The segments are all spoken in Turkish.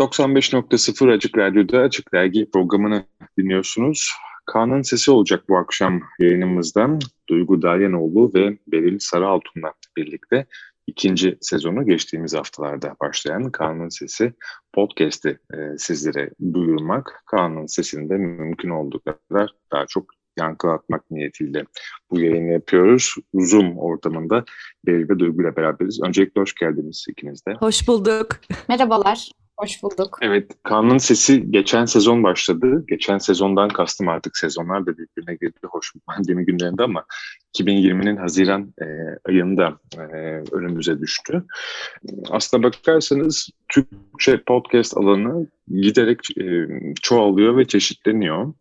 95.0 Açık Radyo'da Açık Dergi programını dinliyorsunuz. Kaan'ın sesi olacak bu akşam yayınımızdan. Duygu Dalyanoğlu ve Beril Sarıaltun'la birlikte ikinci sezonu geçtiğimiz haftalarda başlayan Kaan'ın Sesi podcast'i e, sizlere duyurmak. Kaan'ın sesini de mümkün olduğu kadar daha çok yankılatmak niyetiyle bu yayını yapıyoruz. Zoom ortamında Beril ve Duygu ile beraberiz. Öncelikle hoş geldiniz ikiniz de. Hoş bulduk. Merhabalar. Hoş bulduk. Evet, Kaan'ın sesi geçen sezon başladı. Geçen sezondan kastım artık sezonlar da birbirine girdi. Hoş pandemi günlerinde ama 2020'nin Haziran e, ayında e, önümüze düştü. Aslına bakarsanız Türkçe podcast alanı giderek e, çoğalıyor ve çeşitleniyor.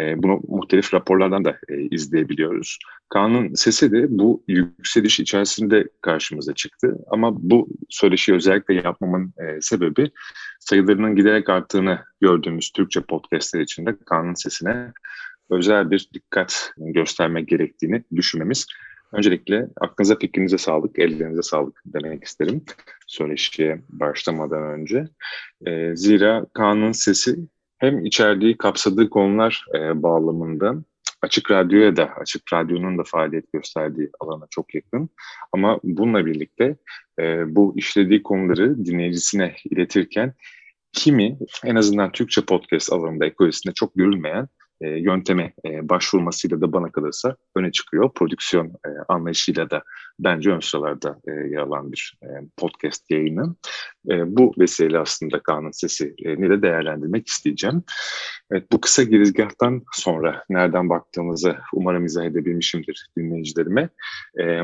E, bunu muhtelif raporlardan da e, izleyebiliyoruz. Kaan'ın sesi de bu yükseliş içerisinde karşımıza çıktı. Ama bu söyleşiyi özellikle yapmamın e, sebebi sayılarının giderek arttığını gördüğümüz Türkçe podcastler içinde Kaan'ın sesine özel bir dikkat göstermek gerektiğini düşünmemiz. Öncelikle aklınıza fikrinize sağlık, ellerinize sağlık demek isterim söyleşiye başlamadan önce. E, zira Kaan'ın sesi hem içerdiği kapsadığı konular e, bağlamında Açık Radyo'ya da, Açık Radyo'nun da faaliyet gösterdiği alana çok yakın. Ama bununla birlikte e, bu işlediği konuları dinleyicisine iletirken kimi en azından Türkçe podcast alanında ekolojisinde çok görülmeyen e, yönteme e, başvurmasıyla da bana kalırsa öne çıkıyor. Prodüksiyon e, anlayışıyla da bence ön sıralarda e, yer alan bir e, podcast yayını. E, bu vesileyle aslında Kaan'ın sesini de değerlendirmek isteyeceğim. Evet, bu kısa girizgahtan sonra nereden baktığımızı umarım izah edebilmişimdir dinleyicilerime. E,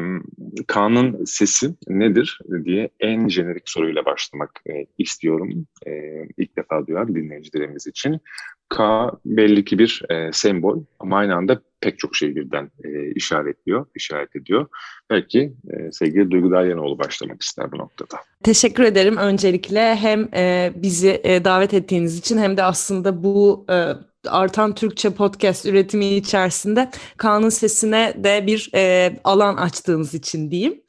Kaan'ın sesi nedir diye en jenerik soruyla başlamak e, istiyorum. E, ilk defa duyan dinleyicilerimiz için. K belli ki bir e, sembol ama aynı anda pek çok şey birden e, işaretliyor, işaret ediyor. Belki e, sevgili Duygu Dalyanoğlu başlamak ister bu noktada. Teşekkür ederim öncelikle hem e, bizi e, davet ettiğiniz için hem de aslında bu e, artan Türkçe podcast üretimi içerisinde Kaan'ın sesine de bir e, alan açtığınız için diyeyim.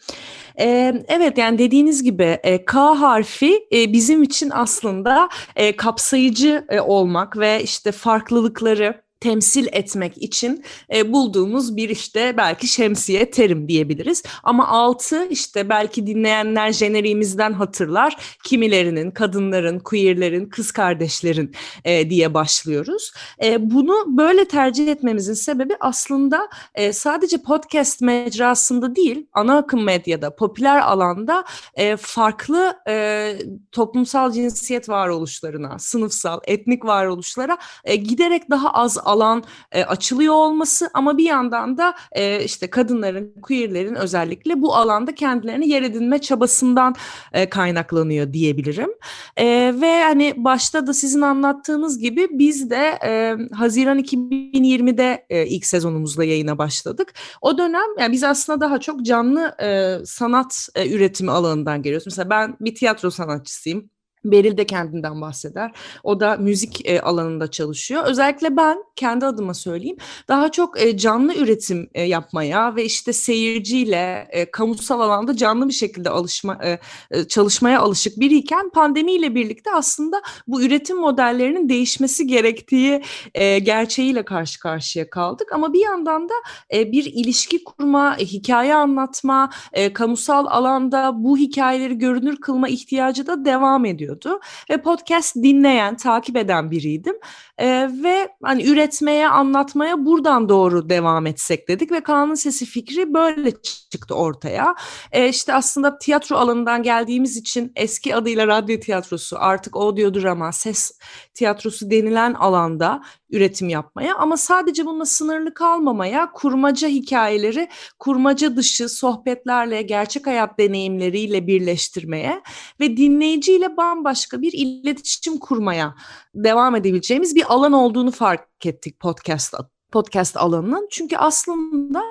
E, evet yani dediğiniz gibi e, K harfi e, bizim için aslında e, kapsayıcı e, olmak ve işte farklılıkları temsil etmek için e, bulduğumuz bir işte belki şemsiye terim diyebiliriz. Ama altı işte belki dinleyenler jeneriğimizden hatırlar. Kimilerinin, kadınların, queerlerin, kız kardeşlerin e, diye başlıyoruz. E, bunu böyle tercih etmemizin sebebi aslında e, sadece podcast mecrasında değil, ana akım medyada, popüler alanda e, farklı e, toplumsal cinsiyet varoluşlarına, sınıfsal, etnik varoluşlara e, giderek daha az alan e, açılıyor olması ama bir yandan da e, işte kadınların, queerlerin özellikle bu alanda kendilerini yer edinme çabasından e, kaynaklanıyor diyebilirim. E, ve hani başta da sizin anlattığınız gibi biz de e, Haziran 2020'de e, ilk sezonumuzla yayına başladık. O dönem yani biz aslında daha çok canlı e, sanat e, üretimi alanından geliyoruz. Mesela ben bir tiyatro sanatçısıyım. Beril de kendinden bahseder. O da müzik e, alanında çalışıyor. Özellikle ben kendi adıma söyleyeyim daha çok e, canlı üretim e, yapmaya ve işte seyirciyle e, kamusal alanda canlı bir şekilde alışma e, e, çalışmaya alışık biriyken pandemiyle birlikte aslında bu üretim modellerinin değişmesi gerektiği e, gerçeğiyle karşı karşıya kaldık. Ama bir yandan da e, bir ilişki kurma, e, hikaye anlatma, e, kamusal alanda bu hikayeleri görünür kılma ihtiyacı da devam ediyor ediyordu ve podcast dinleyen, takip eden biriydim. E, ve hani üretmeye, anlatmaya buradan doğru devam etsek dedik ve Kaan'ın Sesi fikri böyle çıktı ortaya. E, işte aslında tiyatro alanından geldiğimiz için eski adıyla radyo tiyatrosu, artık audio drama, ses tiyatrosu denilen alanda üretim yapmaya ama sadece bununla sınırlı kalmamaya, kurmaca hikayeleri kurmaca dışı sohbetlerle, gerçek hayat deneyimleriyle birleştirmeye ve dinleyiciyle bambaşka bir iletişim kurmaya devam edebileceğimiz bir alan olduğunu fark ettik podcast podcast alanının. Çünkü aslında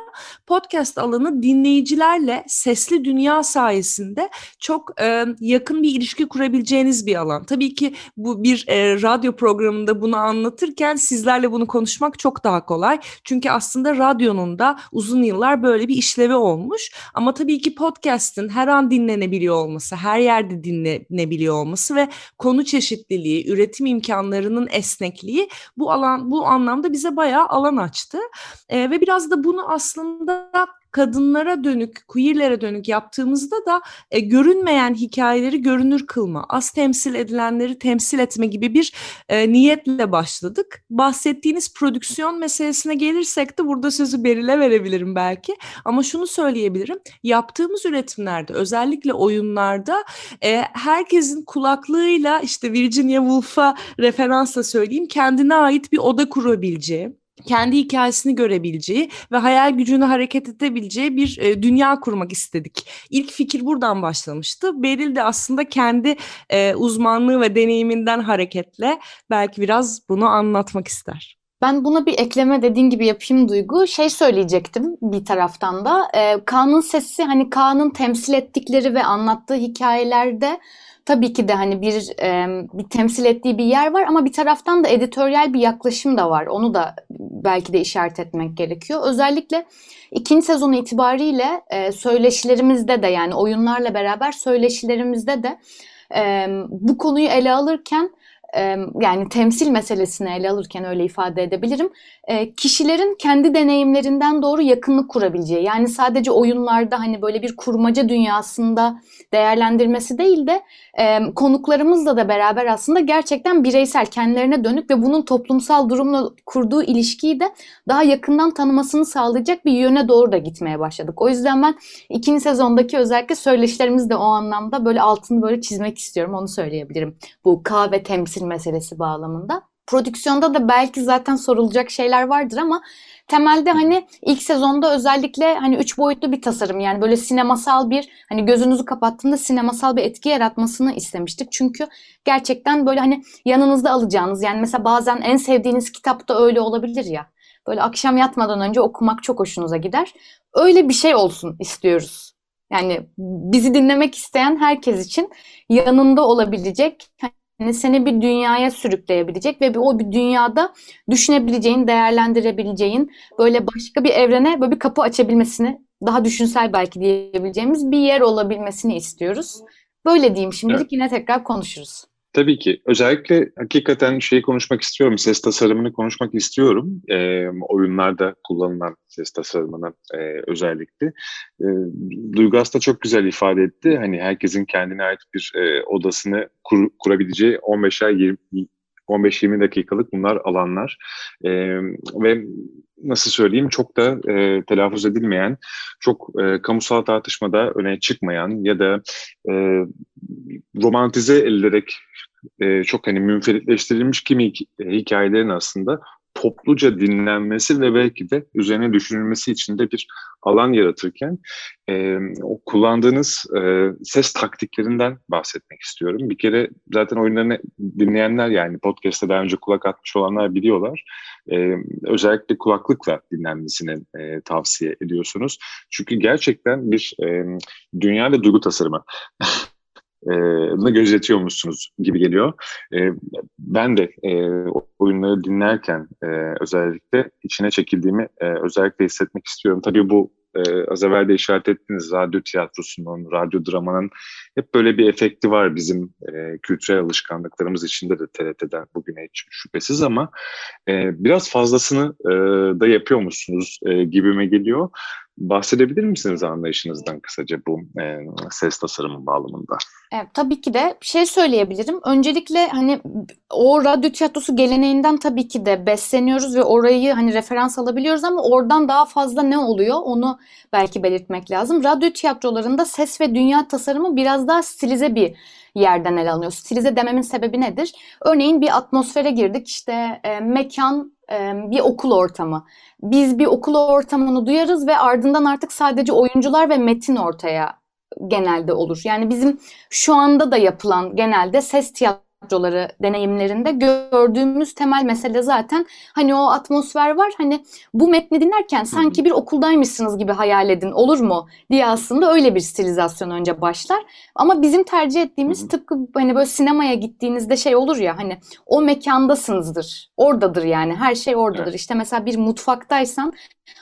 podcast alanı dinleyicilerle sesli dünya sayesinde çok e, yakın bir ilişki kurabileceğiniz bir alan. Tabii ki bu bir e, radyo programında bunu anlatırken sizlerle bunu konuşmak çok daha kolay. Çünkü aslında radyonun da uzun yıllar böyle bir işlevi olmuş. Ama tabii ki podcast'in her an dinlenebiliyor olması, her yerde dinlenebiliyor olması ve konu çeşitliliği, üretim imkanlarının esnekliği bu alan bu anlamda bize bayağı alan açtı. E, ve biraz da bunu aslında kadınlara dönük, queerlere dönük yaptığımızda da e, görünmeyen hikayeleri görünür kılma, az temsil edilenleri temsil etme gibi bir e, niyetle başladık. Bahsettiğiniz prodüksiyon meselesine gelirsek de burada sözü Beril'e verebilirim belki. Ama şunu söyleyebilirim, yaptığımız üretimlerde özellikle oyunlarda e, herkesin kulaklığıyla işte Virginia Woolf'a referansla söyleyeyim kendine ait bir oda kurabileceği, kendi hikayesini görebileceği ve hayal gücünü hareket edebileceği bir e, dünya kurmak istedik. İlk fikir buradan başlamıştı. Beril de aslında kendi e, uzmanlığı ve deneyiminden hareketle belki biraz bunu anlatmak ister. Ben buna bir ekleme dediğin gibi yapayım Duygu. Şey söyleyecektim bir taraftan da. E, Kaan'ın sesi hani Kaan'ın temsil ettikleri ve anlattığı hikayelerde tabii ki de hani bir e, bir temsil ettiği bir yer var ama bir taraftan da editoryal bir yaklaşım da var. Onu da belki de işaret etmek gerekiyor. Özellikle ikinci sezon itibariyle e, söyleşilerimizde de yani oyunlarla beraber söyleşilerimizde de e, bu konuyu ele alırken yani temsil meselesini ele alırken öyle ifade edebilirim. Kişilerin kendi deneyimlerinden doğru yakınlık kurabileceği yani sadece oyunlarda hani böyle bir kurmaca dünyasında değerlendirmesi değil de konuklarımızla da beraber aslında gerçekten bireysel kendilerine dönük ve bunun toplumsal durumla kurduğu ilişkiyi de daha yakından tanımasını sağlayacak bir yöne doğru da gitmeye başladık. O yüzden ben ikinci sezondaki özellikle söyleşilerimiz de o anlamda böyle altını böyle çizmek istiyorum onu söyleyebilirim. Bu K ve temsil temsil meselesi bağlamında. Prodüksiyonda da belki zaten sorulacak şeyler vardır ama temelde hani ilk sezonda özellikle hani üç boyutlu bir tasarım yani böyle sinemasal bir hani gözünüzü kapattığında sinemasal bir etki yaratmasını istemiştik. Çünkü gerçekten böyle hani yanınızda alacağınız yani mesela bazen en sevdiğiniz kitap da öyle olabilir ya. Böyle akşam yatmadan önce okumak çok hoşunuza gider. Öyle bir şey olsun istiyoruz. Yani bizi dinlemek isteyen herkes için yanında olabilecek yani seni bir dünyaya sürükleyebilecek ve o bir dünyada düşünebileceğin, değerlendirebileceğin, böyle başka bir evrene böyle bir kapı açabilmesini, daha düşünsel belki diyebileceğimiz bir yer olabilmesini istiyoruz. Böyle diyeyim şimdilik evet. yine tekrar konuşuruz. Tabii ki. Özellikle hakikaten şeyi konuşmak istiyorum. Ses tasarımını konuşmak istiyorum. E, oyunlarda kullanılan ses tasarımını e, özellikle. E, Duygu da çok güzel ifade etti. Hani herkesin kendine ait bir e, odasını kur, kurabileceği 15'er 20 15-20 dakikalık bunlar alanlar. E, ve nasıl söyleyeyim çok da e, telaffuz edilmeyen, çok e, kamusal tartışmada öne çıkmayan ya da e, romantize edilerek e, çok hani münferitleştirilmiş kimi hikayelerin aslında topluca dinlenmesi ve belki de üzerine düşünülmesi için de bir alan yaratırken e, o kullandığınız e, ses taktiklerinden bahsetmek istiyorum. Bir kere zaten oyunlarını dinleyenler yani podcast'ta daha önce kulak atmış olanlar biliyorlar. E, özellikle kulaklıkla dinlenmesini e, tavsiye ediyorsunuz. Çünkü gerçekten bir e, dünya ve duygu tasarımı e, gözetiyormuşsunuz gibi geliyor. E, ben de e, oyunları dinlerken e, özellikle içine çekildiğimi e, özellikle hissetmek istiyorum. Tabii bu e, az evvel de işaret ettiğiniz radyo tiyatrosunun, radyo dramanın hep böyle bir efekti var bizim e, kültürel alışkanlıklarımız içinde de TRT'den bugüne hiç şüphesiz ama e, biraz fazlasını e, da yapıyormuşsunuz e, gibime geliyor. Bahsedebilir misiniz anlayışınızdan kısaca bu e, ses tasarımı bağlamında? Evet, tabii ki de şey söyleyebilirim. Öncelikle hani o radyo tiyatrosu geleneğinden tabii ki de besleniyoruz ve orayı hani referans alabiliyoruz ama oradan daha fazla ne oluyor onu belki belirtmek lazım. Radyo tiyatrolarında ses ve dünya tasarımı biraz daha stilize bir yerden ele alınıyor. Stilize dememin sebebi nedir? Örneğin bir atmosfere girdik işte e, mekan bir okul ortamı. Biz bir okul ortamını duyarız ve ardından artık sadece oyuncular ve metin ortaya genelde olur. Yani bizim şu anda da yapılan genelde ses tiyatrosu tiyatroları deneyimlerinde gördüğümüz temel mesele zaten hani o atmosfer var. Hani bu metni dinlerken sanki bir okuldaymışsınız gibi hayal edin olur mu diye aslında öyle bir stilizasyon önce başlar. Ama bizim tercih ettiğimiz tıpkı hani böyle sinemaya gittiğinizde şey olur ya hani o mekandasınızdır. Oradadır yani her şey oradadır. Evet. İşte mesela bir mutfaktaysan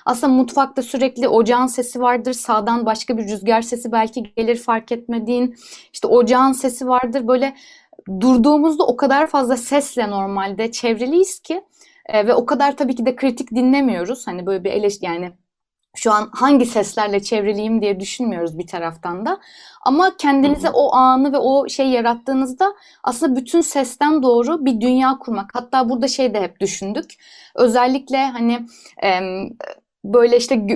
aslında mutfakta sürekli ocağın sesi vardır. Sağdan başka bir rüzgar sesi belki gelir fark etmediğin. İşte ocağın sesi vardır. Böyle durduğumuzda o kadar fazla sesle normalde çevriliyiz ki e, ve o kadar tabii ki de kritik dinlemiyoruz. Hani böyle bir eleş yani şu an hangi seslerle çevriliyim diye düşünmüyoruz bir taraftan da. Ama kendinize o anı ve o şey yarattığınızda aslında bütün sesten doğru bir dünya kurmak. Hatta burada şey de hep düşündük. Özellikle hani e, böyle işte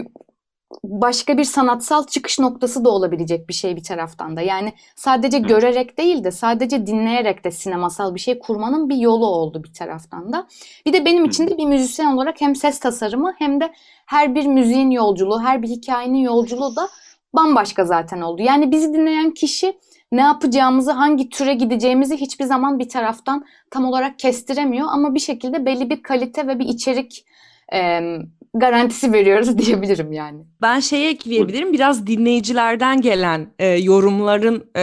başka bir sanatsal çıkış noktası da olabilecek bir şey bir taraftan da. Yani sadece görerek değil de sadece dinleyerek de sinemasal bir şey kurmanın bir yolu oldu bir taraftan da. Bir de benim için de bir müzisyen olarak hem ses tasarımı hem de her bir müziğin yolculuğu, her bir hikayenin yolculuğu da bambaşka zaten oldu. Yani bizi dinleyen kişi ne yapacağımızı, hangi türe gideceğimizi hiçbir zaman bir taraftan tam olarak kestiremiyor ama bir şekilde belli bir kalite ve bir içerik e, garantisi veriyoruz diyebilirim yani. Ben şeye ekleyebilirim biraz dinleyicilerden gelen e, yorumların e,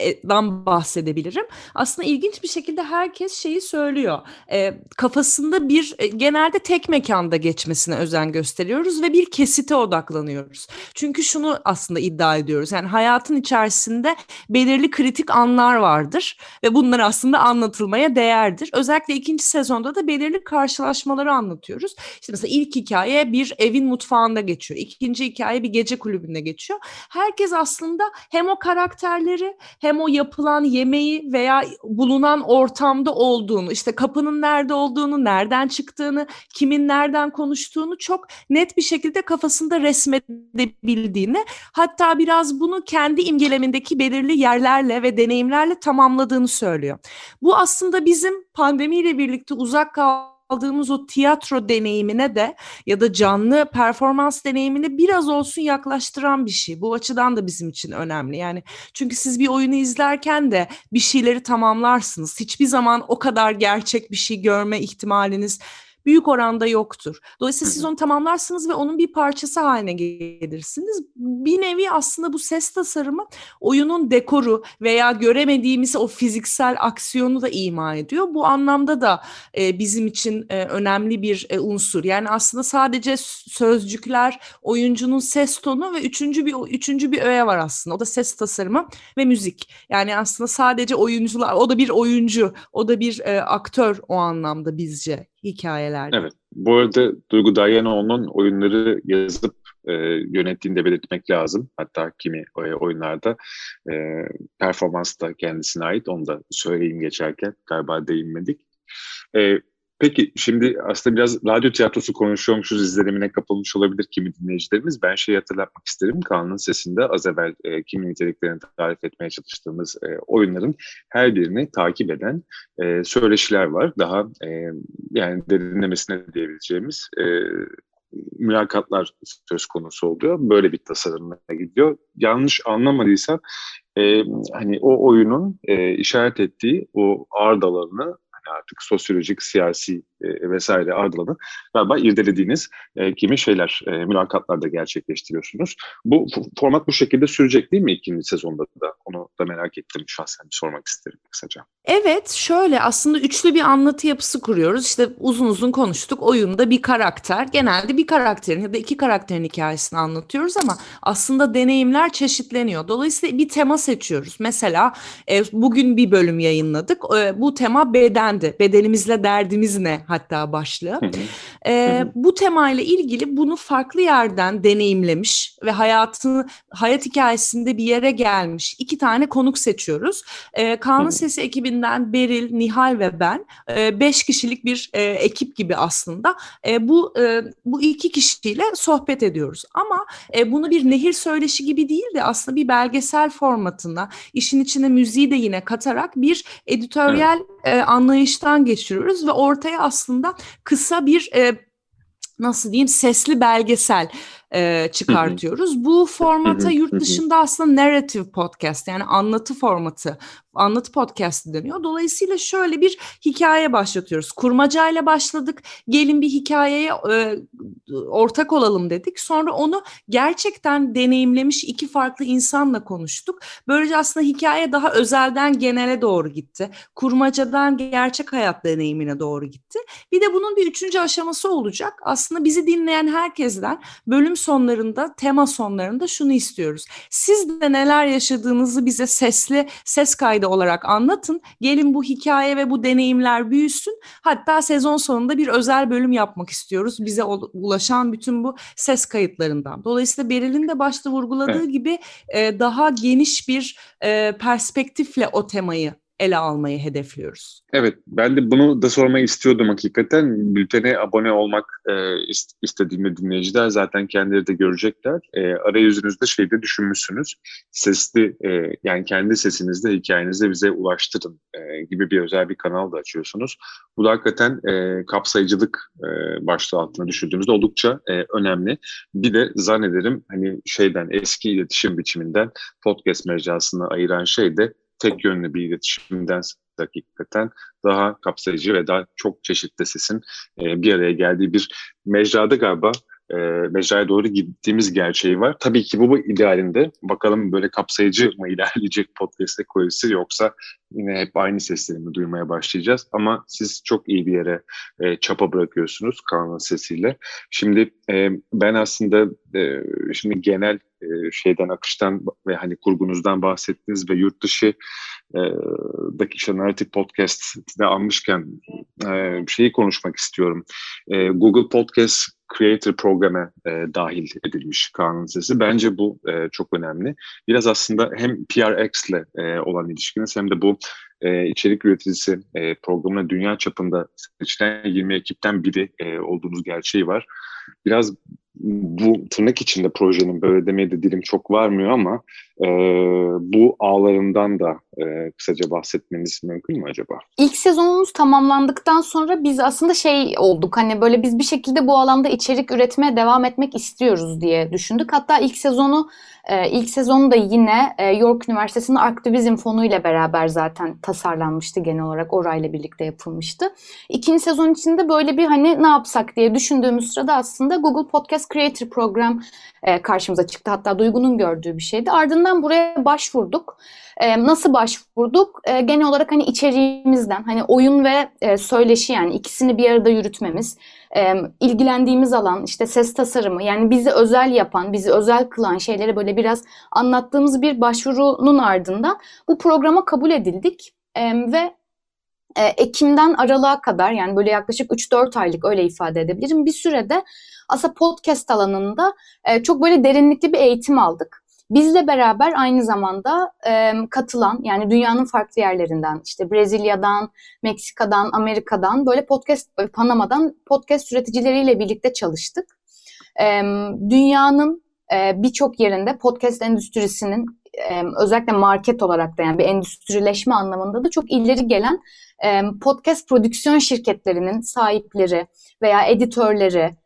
e, bahsedebilirim. Aslında ilginç bir şekilde herkes şeyi söylüyor. E, kafasında bir e, genelde tek mekanda geçmesine özen gösteriyoruz ve bir kesite odaklanıyoruz. Çünkü şunu aslında iddia ediyoruz. Yani hayatın içerisinde belirli kritik anlar vardır ve bunlar aslında anlatılmaya değerdir. Özellikle ikinci sezonda da belirli karşılaşmaları anlatıyoruz. İşte mesela ilk hikaye bir evin mutfağında geçiyor. İkinci hikaye bir gece kulübünde geçiyor. Herkes aslında hem o karakterleri hem o yapılan yemeği veya bulunan ortamda olduğunu, işte kapının nerede olduğunu, nereden çıktığını, kimin nereden konuştuğunu çok net bir şekilde kafasında resmedebildiğini, hatta biraz bunu kendi imgelemindeki belirli yerlerle ve deneyimlerle tamamladığını söylüyor. Bu aslında bizim pandemiyle birlikte uzak kaldığımız aldığımız o tiyatro deneyimine de ya da canlı performans deneyimine biraz olsun yaklaştıran bir şey. Bu açıdan da bizim için önemli. Yani çünkü siz bir oyunu izlerken de bir şeyleri tamamlarsınız. Hiçbir zaman o kadar gerçek bir şey görme ihtimaliniz büyük oranda yoktur. Dolayısıyla siz onu tamamlarsınız ve onun bir parçası haline gelirsiniz. Bir nevi aslında bu ses tasarımı oyunun dekoru veya göremediğimiz o fiziksel aksiyonu da ima ediyor. Bu anlamda da e, bizim için e, önemli bir e, unsur. Yani aslında sadece sözcükler, oyuncunun ses tonu ve üçüncü bir üçüncü bir öğe var aslında. O da ses tasarımı ve müzik. Yani aslında sadece oyuncular, o da bir oyuncu, o da bir e, aktör o anlamda bizce hikayelerde. Evet. Bu arada Duygu Dayanoğlu'nun oyunları yazıp e, yönettiğini de belirtmek lazım. Hatta kimi e, oyunlarda e, performans da kendisine ait. Onu da söyleyeyim geçerken galiba değinmedik. E, Peki şimdi aslında biraz radyo tiyatrosu konuşuyormuşuz izlenimine kapılmış olabilir kimi dinleyicilerimiz. Ben şeyi hatırlatmak isterim. Kaan'ın sesinde az evvel e, kimi niteliklerini tarif etmeye çalıştığımız e, oyunların her birini takip eden e, söyleşiler var. Daha e, yani derinlemesine diyebileceğimiz e, mülakatlar söz konusu oluyor. Böyle bir tasarımla gidiyor. Yanlış anlamadıysam e, hani o oyunun e, işaret ettiği o ağır dalarını artık sosyolojik, siyasi e, vesaire ardılığını galiba irdelediğiniz e, kimi şeyler, e, mülakatlarda gerçekleştiriyorsunuz. Bu format bu şekilde sürecek değil mi ikinci sezonda da? Onu da merak ettim şahsen bir sormak isterim kısaca. Evet şöyle aslında üçlü bir anlatı yapısı kuruyoruz. İşte uzun uzun konuştuk. Oyunda bir karakter, genelde bir karakterin ya da iki karakterin hikayesini anlatıyoruz ama aslında deneyimler çeşitleniyor. Dolayısıyla bir tema seçiyoruz. Mesela e, bugün bir bölüm yayınladık. E, bu tema bedendi. Bedenimizle derdimiz ne? hatta başlığı. E, bu temayla ilgili bunu farklı yerden deneyimlemiş ve hayatını hayat hikayesinde bir yere gelmiş iki tane konuk seçiyoruz. E, Kaan'ın Sesi ekibinden Beril, Nihal ve ben e, beş kişilik bir e, ekip gibi aslında e, bu e, bu iki kişiyle sohbet ediyoruz. Ama e, bunu bir nehir söyleşi gibi değil de aslında bir belgesel formatında işin içine müziği de yine katarak bir editoryal evet. e, anlayıştan geçiriyoruz ve ortaya aslında kısa bir e, nasıl diyeyim sesli belgesel e, çıkartıyoruz. Bu formata yurt dışında aslında narrative podcast yani anlatı formatı, anlatı podcast deniyor. Dolayısıyla şöyle bir hikaye başlatıyoruz. Kurmacayla başladık. Gelin bir hikayeye e, ortak olalım dedik. Sonra onu gerçekten deneyimlemiş iki farklı insanla konuştuk. Böylece aslında hikaye daha özelden genele doğru gitti. Kurmacadan gerçek hayat deneyimine doğru gitti. Bir de bunun bir üçüncü aşaması olacak. Aslında bizi dinleyen herkesten bölüm sonlarında, tema sonlarında şunu istiyoruz. Siz de neler yaşadığınızı bize sesli, ses kaydı olarak anlatın. Gelin bu hikaye ve bu deneyimler büyüsün. Hatta sezon sonunda bir özel bölüm yapmak istiyoruz. Bize ulaşan bütün bu ses kayıtlarından. Dolayısıyla Beril'in de başta vurguladığı evet. gibi e, daha geniş bir e, perspektifle o temayı ele almayı hedefliyoruz. Evet, ben de bunu da sormayı istiyordum hakikaten. Bültene abone olmak e, istediğimde dinleyiciler zaten kendileri de görecekler. E, arayüzünüzde şeyde düşünmüşsünüz. Sesli, e, yani kendi sesinizde hikayenizi bize ulaştırın e, gibi bir özel bir kanal da açıyorsunuz. Bu da hakikaten e, kapsayıcılık e, başlığı altına düşürdüğümüzde oldukça e, önemli. Bir de zannederim hani şeyden eski iletişim biçiminden podcast mecrasını ayıran şey de tek yönlü bir iletişimden hakikaten daha kapsayıcı ve daha çok çeşitli sesin e, bir araya geldiği bir mecrada galiba e, mecraya doğru gittiğimiz gerçeği var. Tabii ki bu, bu idealinde. Bakalım böyle kapsayıcı mı ilerleyecek podcast ekolojisi yoksa yine hep aynı sesleri mi duymaya başlayacağız. Ama siz çok iyi bir yere e, çapa bırakıyorsunuz Kaan'ın sesiyle. Şimdi e, ben aslında e, şimdi genel e, şeyden akıştan ve hani kurgunuzdan bahsettiniz ve yurt dışı e, daki işte Podcast'de almışken e, şeyi konuşmak istiyorum. E, Google Podcast Creator programa e, dahil edilmiş kanun sesi. Bence bu e, çok önemli. Biraz aslında hem PRX ile e, olan ilişkiniz hem de bu e, içerik üreticisi e, programına dünya çapında seçilen 20 ekipten biri e, olduğunuz gerçeği var. Biraz bu tırnak içinde projenin böyle demeye de dilim çok varmıyor ama e, bu ağlarından da e, kısaca bahsetmeniz mümkün mü acaba? İlk sezonumuz tamamlandıktan sonra biz aslında şey olduk hani böyle biz bir şekilde bu alanda içerik üretmeye devam etmek istiyoruz diye düşündük. Hatta ilk sezonu e, ilk sezonu da yine e, York Üniversitesi'nin Aktivizm Fonu ile beraber zaten tasarlanmıştı genel olarak orayla birlikte yapılmıştı. İkinci sezon içinde böyle bir hani ne yapsak diye düşündüğümüz sırada aslında Google Podcast Creator Program e, karşımıza çıktı. Hatta Duygu'nun gördüğü bir şeydi. Ardından buraya başvurduk. E, nasıl başvurduk? E, genel olarak hani içeriğimizden, hani oyun ve e, söyleşi yani ikisini bir arada yürütmemiz, e, ilgilendiğimiz alan, işte ses tasarımı yani bizi özel yapan, bizi özel kılan şeyleri böyle biraz anlattığımız bir başvurunun ardından bu programa kabul edildik e, ve e, Ekim'den Aralık'a kadar yani böyle yaklaşık 3-4 aylık öyle ifade edebilirim bir sürede aslında podcast alanında e, çok böyle derinlikli bir eğitim aldık. Bizle beraber aynı zamanda e, katılan yani dünyanın farklı yerlerinden işte Brezilya'dan, Meksika'dan, Amerika'dan böyle podcast, Panama'dan podcast üreticileriyle birlikte çalıştık. E, dünyanın e, birçok yerinde podcast endüstrisinin e, özellikle market olarak da yani bir endüstrileşme anlamında da çok ileri gelen e, podcast prodüksiyon şirketlerinin sahipleri veya editörleri,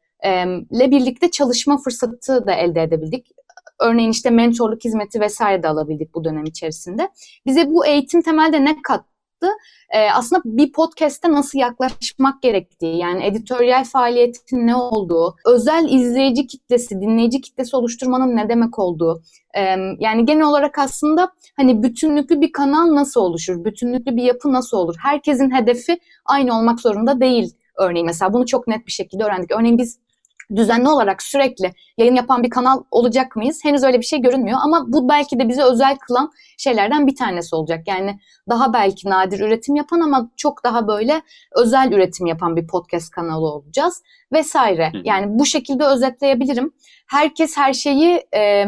ile birlikte çalışma fırsatı da elde edebildik. Örneğin işte mentorluk hizmeti vesaire de alabildik bu dönem içerisinde. Bize bu eğitim temelde ne kattı? Ee, aslında bir podcast'te nasıl yaklaşmak gerektiği, yani editoryal faaliyetin ne olduğu, özel izleyici kitlesi, dinleyici kitlesi oluşturmanın ne demek olduğu, yani genel olarak aslında hani bütünlüklü bir kanal nasıl oluşur, bütünlüklü bir yapı nasıl olur? Herkesin hedefi aynı olmak zorunda değil. Örneğin mesela bunu çok net bir şekilde öğrendik. Örneğin biz düzenli olarak sürekli yayın yapan bir kanal olacak mıyız? Henüz öyle bir şey görünmüyor ama bu belki de bizi özel kılan şeylerden bir tanesi olacak. Yani daha belki nadir üretim yapan ama çok daha böyle özel üretim yapan bir podcast kanalı olacağız vesaire. Yani bu şekilde özetleyebilirim herkes her şeyi e,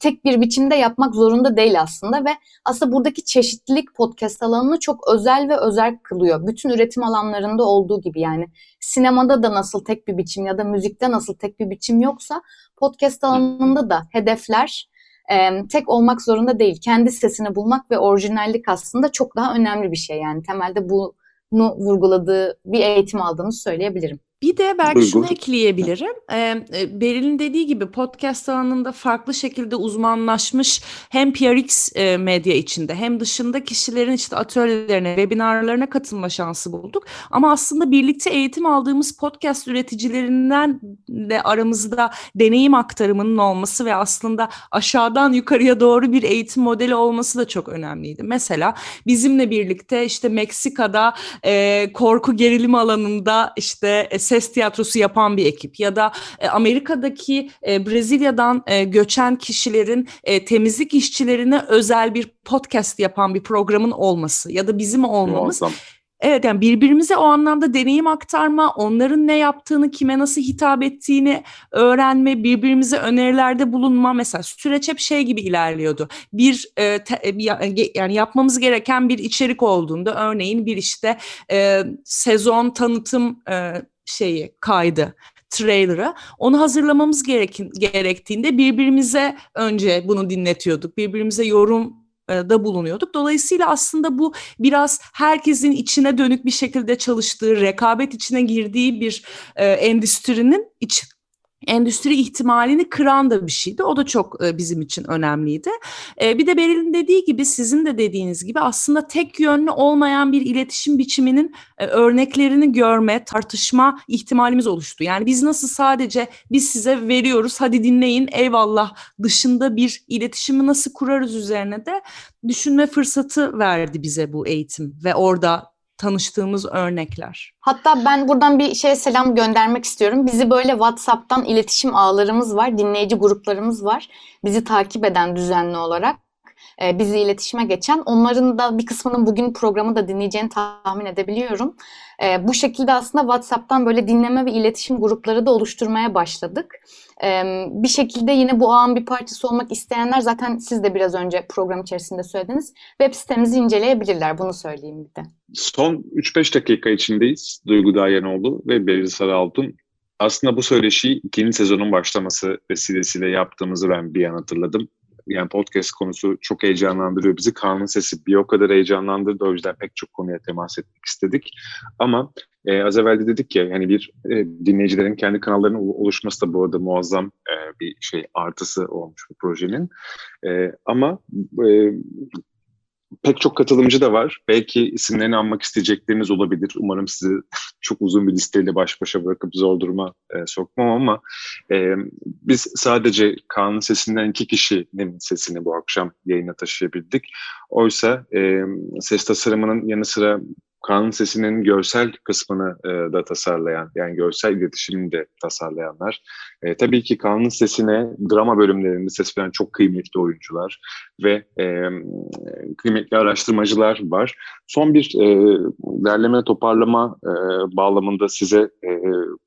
tek bir biçimde yapmak zorunda değil aslında ve aslında buradaki çeşitlilik podcast alanını çok özel ve özel kılıyor. Bütün üretim alanlarında olduğu gibi yani sinemada da nasıl tek bir biçim ya da müzikte nasıl tek bir biçim yoksa podcast alanında da hedefler e, tek olmak zorunda değil. Kendi sesini bulmak ve orijinallik aslında çok daha önemli bir şey yani temelde bunu vurguladığı bir eğitim aldığımızı söyleyebilirim. Bir de belki Duygu. şunu ekleyebilirim. Ee, Beril'in dediği gibi podcast alanında farklı şekilde uzmanlaşmış hem PRX e, medya içinde hem dışında kişilerin işte atölyelerine, webinarlarına katılma şansı bulduk. Ama aslında birlikte eğitim aldığımız podcast üreticilerinden de aramızda deneyim aktarımının olması ve aslında aşağıdan yukarıya doğru bir eğitim modeli olması da çok önemliydi. Mesela bizimle birlikte işte Meksika'da e, korku gerilim alanında işte ses tiyatrosu yapan bir ekip ya da e, Amerika'daki e, Brezilya'dan e, göçen kişilerin e, temizlik işçilerine özel bir podcast yapan bir programın olması ya da bizim olmamız Muazzam. Evet yani birbirimize o anlamda deneyim aktarma, onların ne yaptığını, kime nasıl hitap ettiğini öğrenme, birbirimize önerilerde bulunma mesela süreç hep şey gibi ilerliyordu. Bir e, te, e, yani yapmamız gereken bir içerik olduğunda örneğin bir işte e, sezon tanıtım e, şeyi kaydı trailer'ı. Onu hazırlamamız gerekin, gerektiğinde birbirimize önce bunu dinletiyorduk. Birbirimize yorum e, da bulunuyorduk. Dolayısıyla aslında bu biraz herkesin içine dönük bir şekilde çalıştığı, rekabet içine girdiği bir e, endüstrinin iç, endüstri ihtimalini kıran da bir şeydi. O da çok e, bizim için önemliydi. E, bir de Beril'in dediği gibi sizin de dediğiniz gibi aslında tek yönlü olmayan bir iletişim biçiminin e, örneklerini görme, tartışma ihtimalimiz oluştu. Yani biz nasıl sadece biz size veriyoruz hadi dinleyin eyvallah dışında bir iletişimi nasıl kurarız üzerine de düşünme fırsatı verdi bize bu eğitim ve orada tanıştığımız örnekler. Hatta ben buradan bir şey selam göndermek istiyorum. Bizi böyle WhatsApp'tan iletişim ağlarımız var, dinleyici gruplarımız var. Bizi takip eden düzenli olarak e, bizi iletişime geçen. Onların da bir kısmının bugün programı da dinleyeceğini tahmin edebiliyorum. E, bu şekilde aslında WhatsApp'tan böyle dinleme ve iletişim grupları da oluşturmaya başladık. E, bir şekilde yine bu ağın bir parçası olmak isteyenler zaten siz de biraz önce program içerisinde söylediniz. Web sitemizi inceleyebilirler. Bunu söyleyeyim bir de. Son 3-5 dakika içindeyiz. Duygu Dayanoğlu ve Beril Saraltun. Aslında bu söyleşiyi ikinci sezonun başlaması vesilesiyle yaptığımızı ben bir an hatırladım yani podcast konusu çok heyecanlandırıyor bizi. Kaan'ın sesi bir o kadar heyecanlandırdı. O yüzden pek çok konuya temas etmek istedik. Ama e, az evvel de dedik ya yani bir e, dinleyicilerin kendi kanallarının oluşması da bu arada muazzam e, bir şey artısı olmuş bu projenin. E, ama e, pek çok katılımcı da var. Belki isimlerini anmak isteyecekleriniz olabilir. Umarım sizi çok uzun bir listeyle baş başa bırakıp zor duruma e, sokmam ama e, biz sadece Kaan'ın sesinden iki kişinin sesini bu akşam yayına taşıyabildik. Oysa e, ses tasarımının yanı sıra Kaan'ın sesinin görsel kısmını e, da tasarlayan, yani görsel iletişimini de tasarlayanlar. E, tabii ki Kaan'ın sesine drama bölümlerinde ses veren çok kıymetli oyuncular ve e, kıymetli araştırmacılar var. Son bir e, derleme toparlama e, bağlamında size e,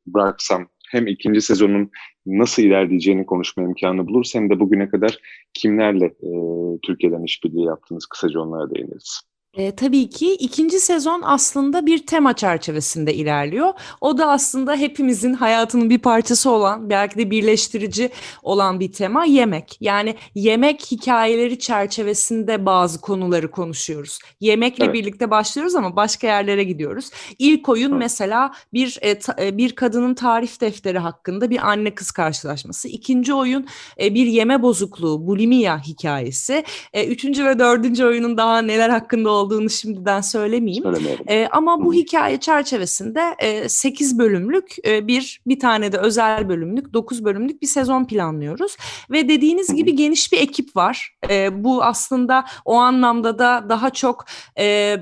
bıraksam hem ikinci sezonun nasıl ilerleyeceğini konuşma imkanı buluruz hem de bugüne kadar kimlerle e, Türkiye'den işbirliği yaptınız kısaca onlara değiniriz. E, tabii ki ikinci sezon aslında bir tema çerçevesinde ilerliyor. O da aslında hepimizin hayatının bir parçası olan, belki de birleştirici olan bir tema yemek. Yani yemek hikayeleri çerçevesinde bazı konuları konuşuyoruz. Yemekle evet. birlikte başlıyoruz ama başka yerlere gidiyoruz. İlk oyun evet. mesela bir e, ta, e, bir kadının tarif defteri hakkında bir anne kız karşılaşması. İkinci oyun e, bir yeme bozukluğu, bulimia hikayesi. E, üçüncü ve dördüncü oyunun daha neler hakkında olduğunu şimdiden söylemeyeyim. E, ama bu hikaye çerçevesinde e, 8 bölümlük e, bir bir tane de özel bölümlük 9 bölümlük bir sezon planlıyoruz. Ve dediğiniz gibi geniş bir ekip var. E, bu aslında o anlamda da daha çok... E,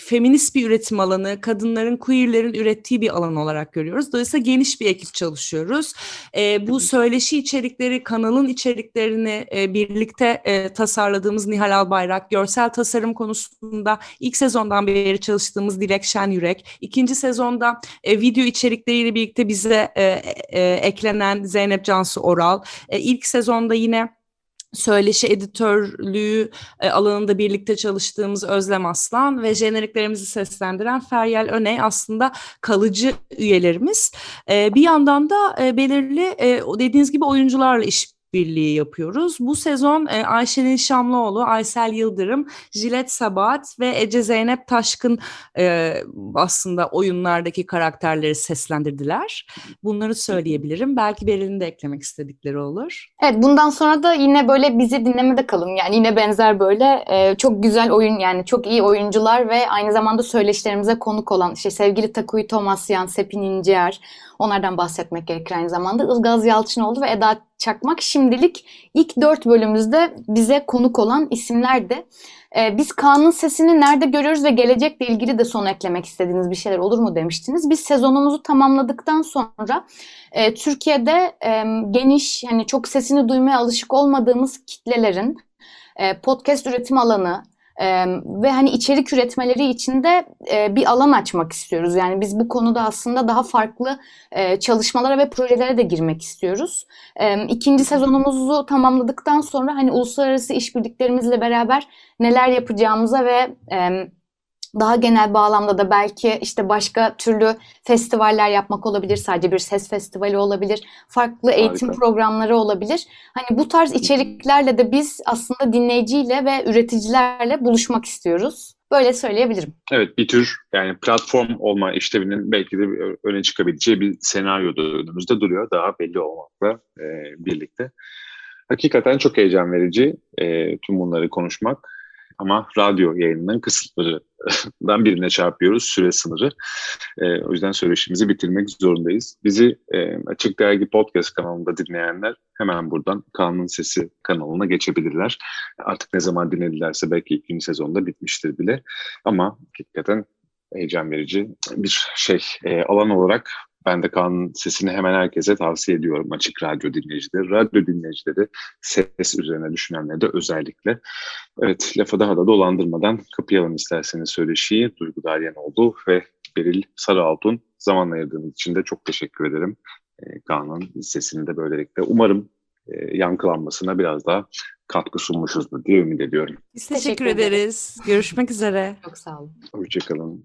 feminist bir üretim alanı, kadınların, queerlerin ürettiği bir alan olarak görüyoruz. Dolayısıyla geniş bir ekip çalışıyoruz. E, bu söyleşi içerikleri, kanalın içeriklerini e, birlikte e, tasarladığımız Nihal Albayrak, görsel tasarım konusunda ilk sezondan beri çalıştığımız Dilek Şen Yürek, ikinci sezonda e, video içerikleriyle birlikte bize e, e, eklenen Zeynep Cansu Oral, e, ilk sezonda yine söyleşi editörlüğü e, alanında birlikte çalıştığımız Özlem Aslan ve jeneriklerimizi seslendiren Feryal Öney aslında kalıcı üyelerimiz. E, bir yandan da e, belirli e, dediğiniz gibi oyuncularla iş birliği yapıyoruz. Bu sezon e, Ayşenil Şamlıoğlu, Aysel Yıldırım, Jilet Sabahat ve Ece Zeynep Taşkın e, aslında oyunlardaki karakterleri seslendirdiler. Bunları söyleyebilirim. Belki Beril'in de eklemek istedikleri olur. Evet bundan sonra da yine böyle bizi dinlemede kalın. Yani yine benzer böyle e, çok güzel oyun yani çok iyi oyuncular ve aynı zamanda söyleşilerimize konuk olan işte sevgili Takuyu Tomasyan, Sepin İnceer onlardan bahsetmek gerekir aynı zamanda. Ilgaz Yalçınoğlu ve Eda Çakmak şimdilik ilk dört bölümümüzde bize konuk olan isimlerdi. Ee, biz Kaan'ın sesini nerede görüyoruz ve gelecekle ilgili de son eklemek istediğiniz bir şeyler olur mu demiştiniz. Biz sezonumuzu tamamladıktan sonra e, Türkiye'de e, geniş yani çok sesini duymaya alışık olmadığımız kitlelerin e, podcast üretim alanı, ee, ve hani içerik üretmeleri için de e, bir alan açmak istiyoruz. Yani biz bu konuda aslında daha farklı e, çalışmalara ve projelere de girmek istiyoruz. E, ikinci sezonumuzu tamamladıktan sonra hani uluslararası işbirliklerimizle beraber neler yapacağımıza ve e, daha genel bağlamda da belki işte başka türlü festivaller yapmak olabilir. Sadece bir ses festivali olabilir. Farklı eğitim Harika. programları olabilir. Hani bu tarz içeriklerle de biz aslında dinleyiciyle ve üreticilerle buluşmak istiyoruz. Böyle söyleyebilirim. Evet bir tür yani platform olma işlevinin belki de öne çıkabileceği bir senaryo da önümüzde duruyor. Daha belli olmakla e, birlikte. Hakikaten çok heyecan verici e, tüm bunları konuşmak. Ama radyo yayınının kısıtlarından birine çarpıyoruz süre sınırı. E, o yüzden söyleşimizi bitirmek zorundayız. Bizi e, Açık Dergi Podcast kanalında dinleyenler hemen buradan Kanun Sesi kanalına geçebilirler. Artık ne zaman dinledilerse belki ikinci sezonda bitmiştir bile. Ama hakikaten heyecan verici bir şey. E, alan olarak ben de Kaan'ın sesini hemen herkese tavsiye ediyorum. Açık radyo dinleyicileri, radyo dinleyicileri, ses üzerine düşünenleri de özellikle. Evet, lafı daha da dolandırmadan kapayalım isterseniz söyleşiyi. Duygu oldu ve Beril Sarıaltun zaman ayırdığınız için de çok teşekkür ederim. Ee, Kaan'ın sesini de böylelikle umarım e, yankılanmasına biraz daha katkı sunmuşuzdur diye ümit ediyorum. Biz teşekkür, teşekkür ederiz. Görüşmek üzere. Çok sağ olun. Hoşçakalın.